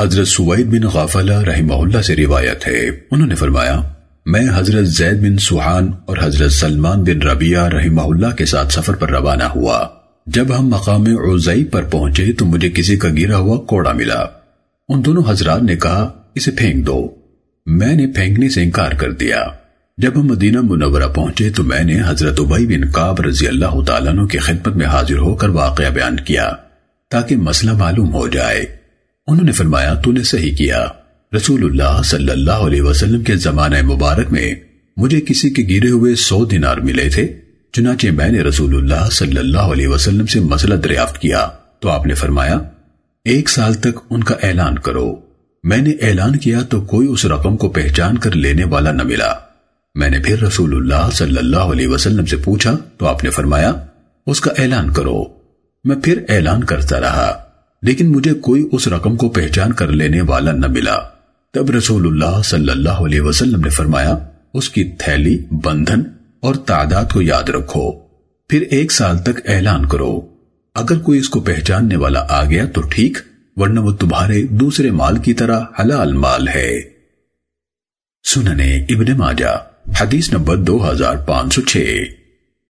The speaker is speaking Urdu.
حضرت سوید بن غافلہ رحمہ اللہ سے روایت ہے۔ انہوں نے فرمایا، میں حضرت زید بن سوحان اور حضرت سلمان بن ربیہ رحمہ اللہ کے ساتھ سفر پر روانہ ہوا۔ جب ہم مقام عزائی پر پہنچے تو مجھے کسی کا گرا ہوا کوڑا ملا۔ ان دونوں حضرات نے کہا، اسے پھینک دو۔ میں نے پھینکنے سے انکار کر دیا۔ جب ہم مدینہ منورہ پہنچے تو میں نے حضرت عبی بن قاب رضی اللہ تعالیٰ عنہ کی خدمت میں حاضر ہو کر واقعہ بیان کیا تاکہ مسئلہ معلوم ہو جائے۔ انہوں نے فرمایا، تو نے صحیح کیا۔ رسول اللہ صلی اللہ علیہ وسلم کے زمانہ مبارک میں مجھے کسی کے گرے ہوئے سو دینار ملے تھے، چنانچہ میں نے رسول اللہ صلی اللہ علیہ وسلم سے مسئلہ دریافت کیا۔ تو آپ نے فرمایا، ایک سال تک ان کا اعلان کرو۔ میں نے اعلان کیا تو کوئی اس رقم کو پہچان کر لینے والا نہ ملا۔ میں نے پھر رسول اللہ صلی اللہ علیہ وسلم سے پوچھا، تو آپ نے فرمایا، اس کا اعلان کرو۔ میں پھر اعلان کرتا رہا۔ لیکن مجھے کوئی اس رقم کو پہچان کر لینے والا نہ ملا۔ تب رسول اللہ صلی اللہ علیہ وسلم نے فرمایا، اس کی تھیلی، بندھن اور تعداد کو یاد رکھو۔ پھر ایک سال تک اعلان کرو۔ اگر کوئی اس کو پہچاننے والا آ گیا تو ٹھیک، ورنہ وہ تمہارے دوسرے مال کی طرح حلال مال ہے۔ سننے ابن ماجہ، حدیث نمبر دو ہزار پانچ سو چھ۔